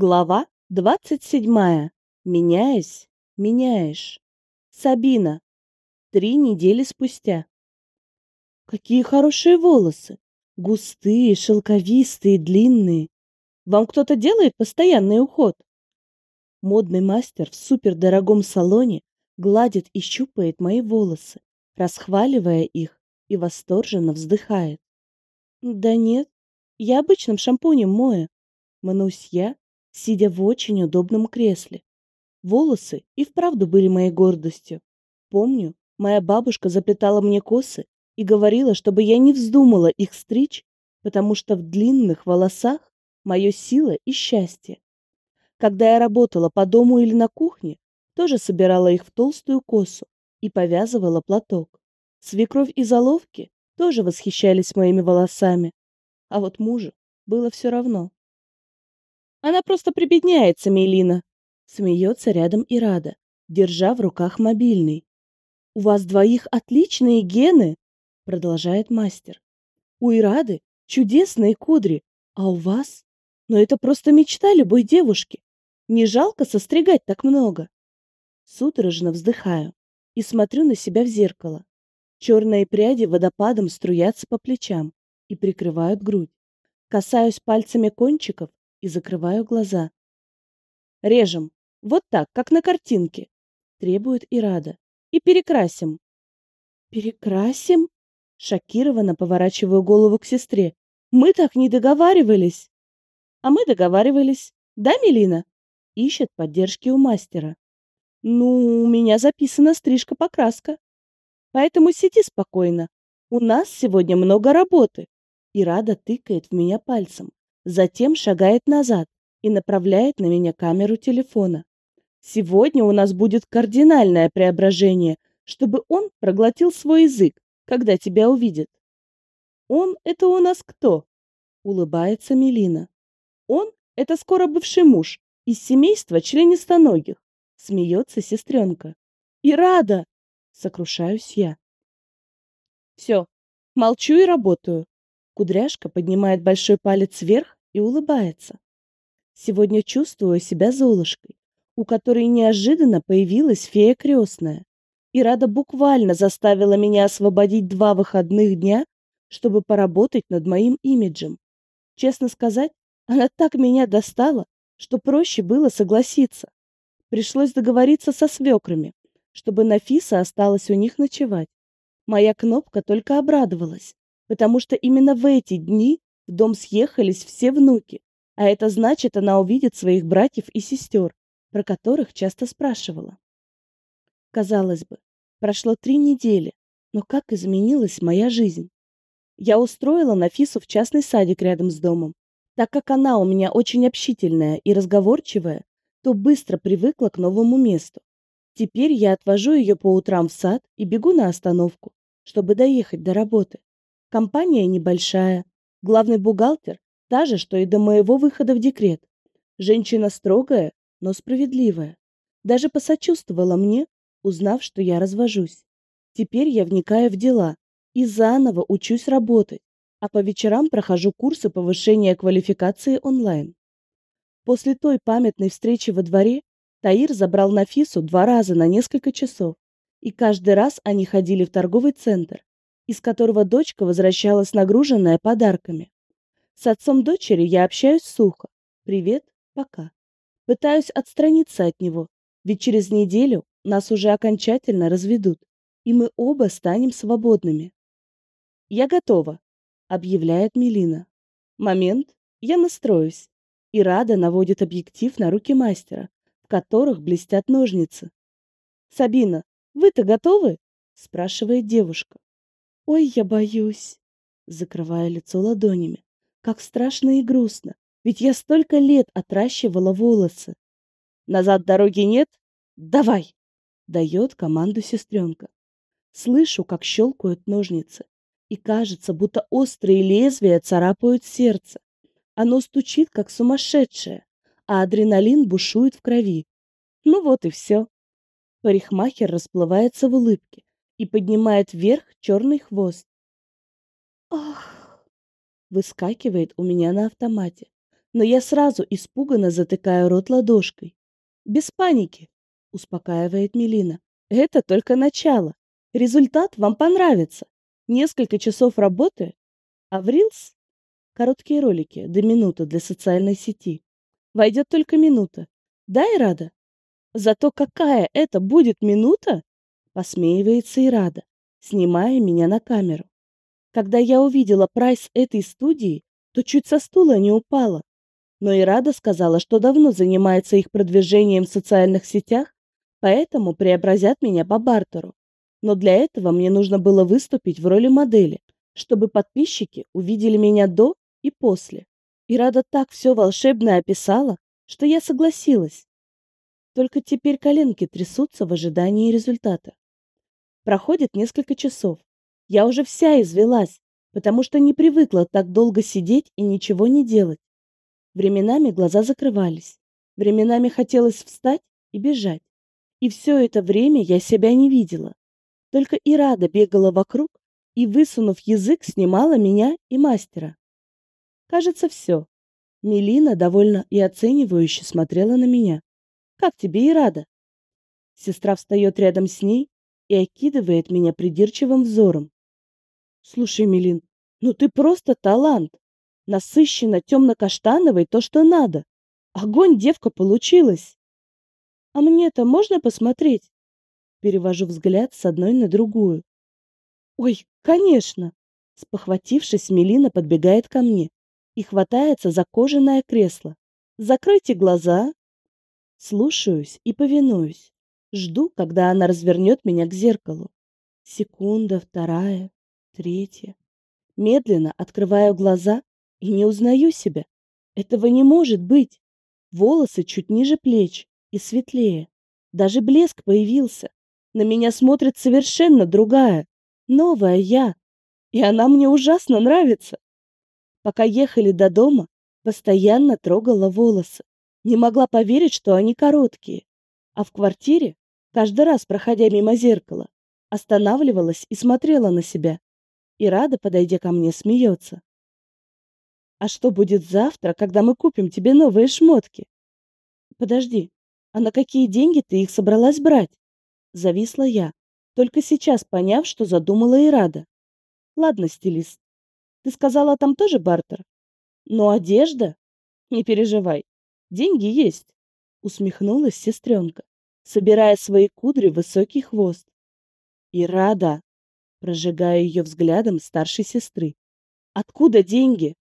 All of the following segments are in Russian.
Глава двадцать седьмая. Меняясь, меняешь. Сабина. Три недели спустя. Какие хорошие волосы. Густые, шелковистые, длинные. Вам кто-то делает постоянный уход? Модный мастер в супердорогом салоне гладит и щупает мои волосы, расхваливая их и восторженно вздыхает. Да нет, я обычным шампунем мою. Мнусь я, сидя в очень удобном кресле. Волосы и вправду были моей гордостью. Помню, моя бабушка заплетала мне косы и говорила, чтобы я не вздумала их стричь, потому что в длинных волосах мое сила и счастье. Когда я работала по дому или на кухне, тоже собирала их в толстую косу и повязывала платок. Свекровь и заловки тоже восхищались моими волосами, а вот мужу было все равно. Она просто прибедняется, Мелина. Смеется рядом и Рада, держа в руках мобильный. У вас двоих отличные гены, продолжает мастер. У Ирады чудесные кудри, а у вас? Но это просто мечта любой девушки. Не жалко состригать так много. Судорожно вздыхаю и смотрю на себя в зеркало. Черные пряди водопадом струятся по плечам и прикрывают грудь. Касаюсь пальцами кончиков и закрываю глаза. Режем. Вот так, как на картинке. Требует Ирада. И перекрасим. Перекрасим? Шокированно поворачиваю голову к сестре. Мы так не договаривались. А мы договаривались. Да, Мелина? Ищет поддержки у мастера. Ну, у меня записана стрижка-покраска. Поэтому сиди спокойно. У нас сегодня много работы. Ирада тыкает в меня пальцем. Затем шагает назад и направляет на меня камеру телефона. Сегодня у нас будет кардинальное преображение, чтобы он проглотил свой язык, когда тебя увидит. Он это у нас кто? Улыбается Мелина. Он это скоро бывший муж из семейства членистоногих. Смеется сестренка. И рада! Сокрушаюсь я. Все, молчу и работаю. Кудряшка поднимает большой палец вверх и улыбается. Сегодня чувствую себя Золушкой, у которой неожиданно появилась фея крестная. И Рада буквально заставила меня освободить два выходных дня, чтобы поработать над моим имиджем. Честно сказать, она так меня достала, что проще было согласиться. Пришлось договориться со свекрами, чтобы Нафиса осталась у них ночевать. Моя кнопка только обрадовалась, потому что именно в эти дни в дом съехались все внуки, а это значит, она увидит своих братьев и сестер, про которых часто спрашивала. Казалось бы, прошло три недели, но как изменилась моя жизнь. Я устроила Нафису в частный садик рядом с домом. Так как она у меня очень общительная и разговорчивая, то быстро привыкла к новому месту. Теперь я отвожу ее по утрам в сад и бегу на остановку, чтобы доехать до работы. Компания небольшая, Главный бухгалтер – та же, что и до моего выхода в декрет. Женщина строгая, но справедливая. Даже посочувствовала мне, узнав, что я развожусь. Теперь я вникаю в дела и заново учусь работать, а по вечерам прохожу курсы повышения квалификации онлайн. После той памятной встречи во дворе Таир забрал Нафису два раза на несколько часов, и каждый раз они ходили в торговый центр, из которого дочка возвращалась нагруженная подарками. С отцом дочери я общаюсь сухо. Привет, пока. Пытаюсь отстраниться от него, ведь через неделю нас уже окончательно разведут, и мы оба станем свободными. Я готова, объявляет Мелина. Момент, я настроюсь. И Рада наводит объектив на руки мастера, в которых блестят ножницы. Сабина, вы-то готовы? спрашивает девушка. Ой, я боюсь, закрывая лицо ладонями. Как страшно и грустно, ведь я столько лет отращивала волосы. Назад дороги нет? Давай, дает команду сестренка. Слышу, как щелкают ножницы, и кажется, будто острые лезвия царапают сердце. Оно стучит, как сумасшедшее, а адреналин бушует в крови. Ну вот и все. Парикмахер расплывается в улыбке, и поднимает вверх черный хвост. Ах! Выскакивает у меня на автомате. но я сразу испуганно затыкаю рот ладошкой. «Без паники», — успокаивает Мелина. «Это только начало. Результат вам понравится. Несколько часов работы, а в Reels — короткие ролики до минуты для социальной сети. Войдет только минута. Да, и рада? Зато какая это будет минута? Посмеивается и рада, снимая меня на камеру. Когда я увидела прайс этой студии, то чуть со стула не упала. Но и Рада сказала, что давно занимается их продвижением в социальных сетях, поэтому преобразят меня по бартеру. Но для этого мне нужно было выступить в роли модели, чтобы подписчики увидели меня до и после. И Рада так все волшебно описала, что я согласилась. Только теперь коленки трясутся в ожидании результата. Проходит несколько часов. Я уже вся извелась, потому что не привыкла так долго сидеть и ничего не делать. Временами глаза закрывались, временами хотелось встать и бежать. И все это время я себя не видела. Только и Рада бегала вокруг и, высунув язык, снимала меня и мастера. Кажется, все. Мелина довольно и оценивающе смотрела на меня. Как тебе и рада? Сестра встает рядом с ней и окидывает меня придирчивым взором. Слушай, Мелин, ну ты просто талант. Насыщенно темно-каштановый то, что надо. Огонь, девка, получилась. А мне-то можно посмотреть? Перевожу взгляд с одной на другую. Ой, конечно. Спохватившись, Мелина подбегает ко мне и хватается за кожаное кресло. Закройте глаза. Слушаюсь и повинуюсь. Жду, когда она развернет меня к зеркалу. Секунда, вторая, третья. Медленно открываю глаза и не узнаю себя. Этого не может быть. Волосы чуть ниже плеч и светлее. Даже блеск появился. На меня смотрит совершенно другая, новая я. И она мне ужасно нравится. Пока ехали до дома, постоянно трогала волосы. Не могла поверить, что они короткие. А в квартире, каждый раз проходя мимо зеркала, останавливалась и смотрела на себя. И рада, подойдя ко мне, смеется. «А что будет завтра, когда мы купим тебе новые шмотки?» «Подожди, а на какие деньги ты их собралась брать?» Зависла я, только сейчас поняв, что задумала и рада. «Ладно, стилист, ты сказала, там тоже бартер? Но одежда? Не переживай. Деньги есть. Усмехнулась сестренка, собирая свои кудри в высокий хвост. И рада, прожигая ее взглядом старшей сестры. Откуда деньги?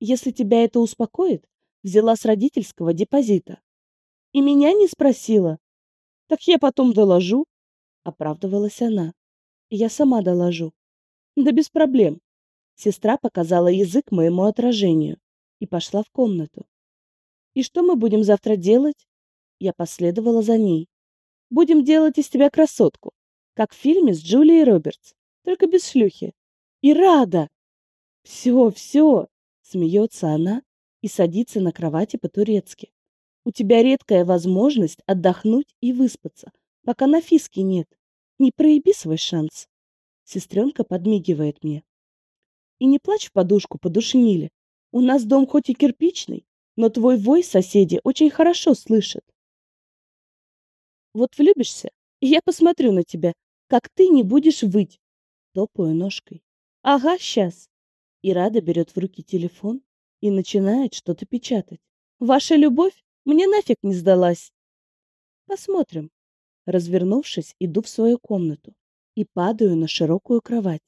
Если тебя это успокоит, взяла с родительского депозита. И меня не спросила. Так я потом доложу, оправдывалась она. Я сама доложу. Да без проблем. Сестра показала язык моему отражению и пошла в комнату. «И что мы будем завтра делать?» Я последовала за ней. «Будем делать из тебя красотку, как в фильме с Джулией Робертс, только без шлюхи. И рада!» «Все, все!» — смеется она и садится на кровати по-турецки. «У тебя редкая возможность отдохнуть и выспаться, пока на фиске нет. Не проеби свой шанс!» Сестренка подмигивает мне. И не плачь в подушку, подушнили. У нас дом хоть и кирпичный, но твой вой соседи очень хорошо слышат. Вот влюбишься, и я посмотрю на тебя, как ты не будешь выть. Топаю ножкой. Ага, сейчас. И Рада берет в руки телефон и начинает что-то печатать. Ваша любовь мне нафиг не сдалась. Посмотрим. Развернувшись, иду в свою комнату и падаю на широкую кровать.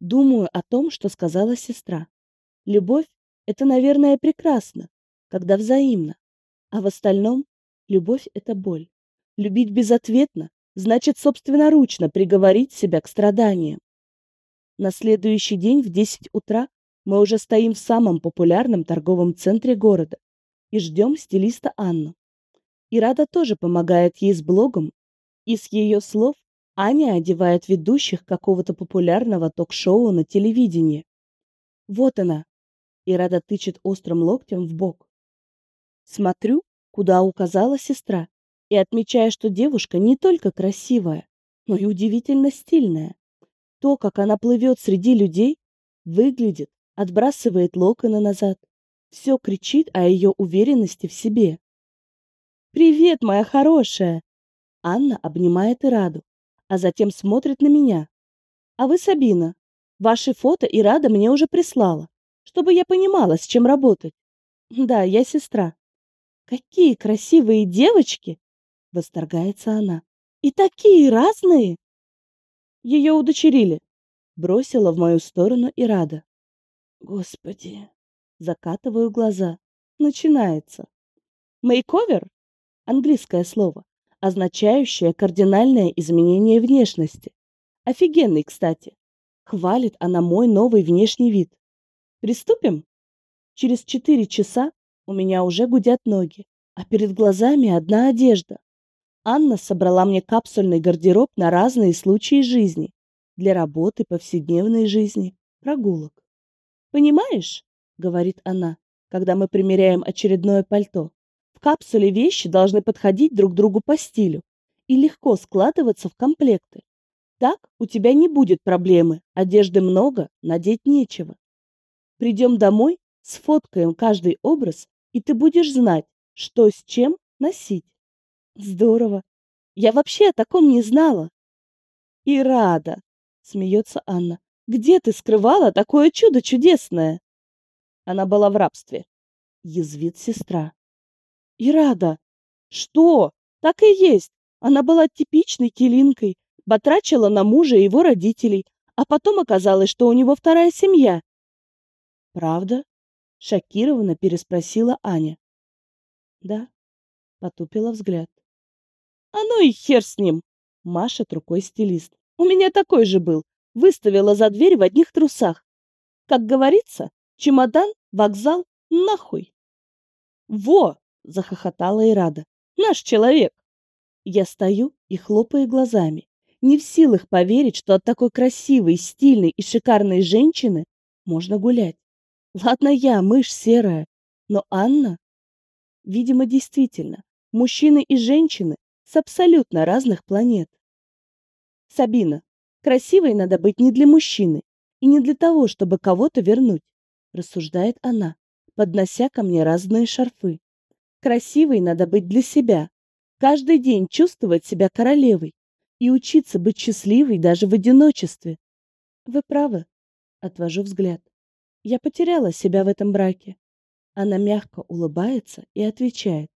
Думаю о том, что сказала сестра. Любовь — это, наверное, прекрасно, когда взаимно. А в остальном любовь — это боль. Любить безответно значит собственноручно приговорить себя к страданиям. На следующий день в 10 утра мы уже стоим в самом популярном торговом центре города и ждем стилиста Анну. И Рада тоже помогает ей с блогом, и с ее слов Аня одевает ведущих какого-то популярного ток-шоу на телевидении. Вот она. И Рада тычет острым локтем в бок. Смотрю, куда указала сестра, и отмечаю, что девушка не только красивая, но и удивительно стильная. То, как она плывет среди людей, выглядит, отбрасывает локоны назад, Все кричит о ее уверенности в себе. «Привет, моя хорошая!» Анна обнимает Ираду, а затем смотрит на меня. «А вы, Сабина, ваши фото Ирада мне уже прислала, чтобы я понимала, с чем работать. Да, я сестра». «Какие красивые девочки!» — восторгается она. «И такие разные!» Ее удочерили. Бросила в мою сторону Ирада. Господи, закатываю глаза. Начинается. Мейковер – английское слово, означающее кардинальное изменение внешности. Офигенный, кстати. Хвалит она мой новый внешний вид. Приступим? Через четыре часа у меня уже гудят ноги, а перед глазами одна одежда. Анна собрала мне капсульный гардероб на разные случаи жизни. Для работы, повседневной жизни, прогулок. «Понимаешь?» — говорит она, когда мы примеряем очередное пальто. «В капсуле вещи должны подходить друг другу по стилю и легко складываться в комплекты. Так у тебя не будет проблемы, одежды много, надеть нечего. Придем домой, сфоткаем каждый образ, и ты будешь знать, что с чем носить. Здорово. Я вообще о таком не знала. И рада, смеется Анна. Где ты скрывала такое чудо чудесное? Она была в рабстве. Язвит сестра. И рада. Что? Так и есть. Она была типичной килинкой, батрачила на мужа и его родителей, а потом оказалось, что у него вторая семья. Правда? Шокированно переспросила Аня. Да, потупила взгляд. А ну и хер с ним, машет рукой стилист. У меня такой же был. Выставила за дверь в одних трусах. Как говорится, чемодан, вокзал, нахуй. Во! захохотала Ирада. Наш человек. Я стою и хлопаю глазами, не в силах поверить, что от такой красивой, стильной и шикарной женщины можно гулять. Ладно я, мышь серая, но Анна... Видимо, действительно, мужчины и женщины с абсолютно разных планет. Сабина, красивой надо быть не для мужчины и не для того, чтобы кого-то вернуть, рассуждает она, поднося ко мне разные шарфы. Красивой надо быть для себя, каждый день чувствовать себя королевой и учиться быть счастливой даже в одиночестве. Вы правы, отвожу взгляд. Я потеряла себя в этом браке. Она мягко улыбается и отвечает.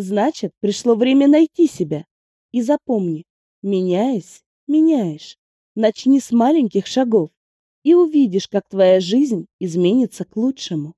Значит, пришло время найти себя. И запомни, меняясь, меняешь. Начни с маленьких шагов и увидишь, как твоя жизнь изменится к лучшему.